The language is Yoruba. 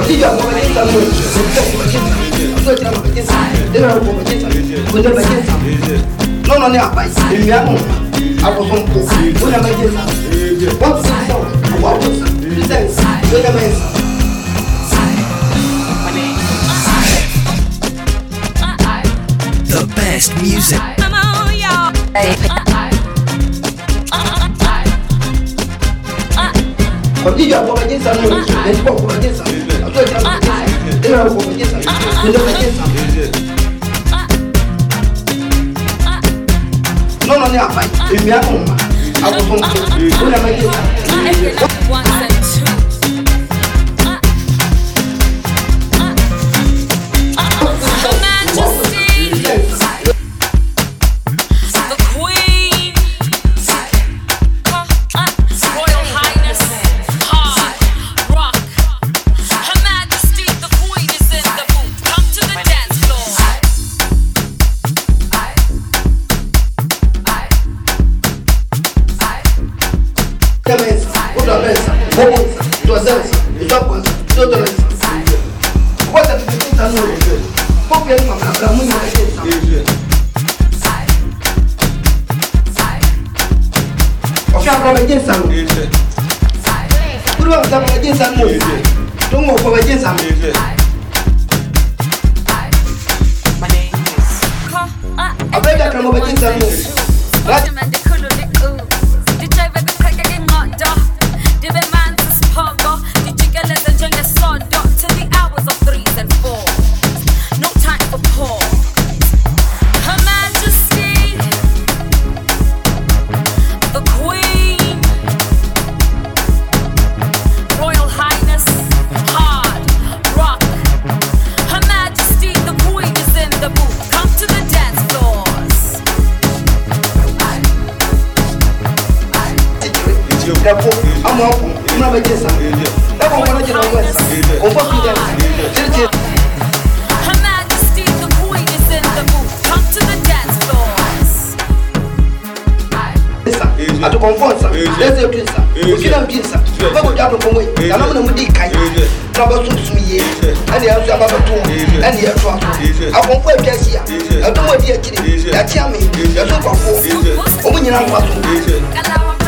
The best music. Come on, y'all. 괜찮아 뭐 No, no, no, i I'm not. I'm I'm not. 木人队，后边场上栏目人队上。ọ̀ṣọ́kọ̀ọ́bẹ̀jẹ̀sán kúrò ọ̀ṣọ́kọ̀ọ́bẹ̀jẹ̀sán mọ̀ tó ń wọ̀ ọ̀ṣọ́kọ̀ọ́bẹ̀jẹ̀sán. ọ̀bẹ̀jẹ̀ kan dafo amako ina bɛ jɛ san dabɔ kɔnɔ jɛnɛ wɛ o fɔ kun tɛ jiri jɛ. a to confirm sa lẹsẹ tun sa òkìlà ń bí sa bẹẹ kò jáde fún mi yàrá mi nà mo di a bá tún sùn yé ẹni yẹn a bá bẹ tún a tún àkọ́nkọ́ ẹ̀ bí a ṣe yà ẹ̀dùnmọ̀ di ẹ̀kyẹ̀rẹ̀ yàtí àmì yàtọ̀ pàfọ́ ọmọ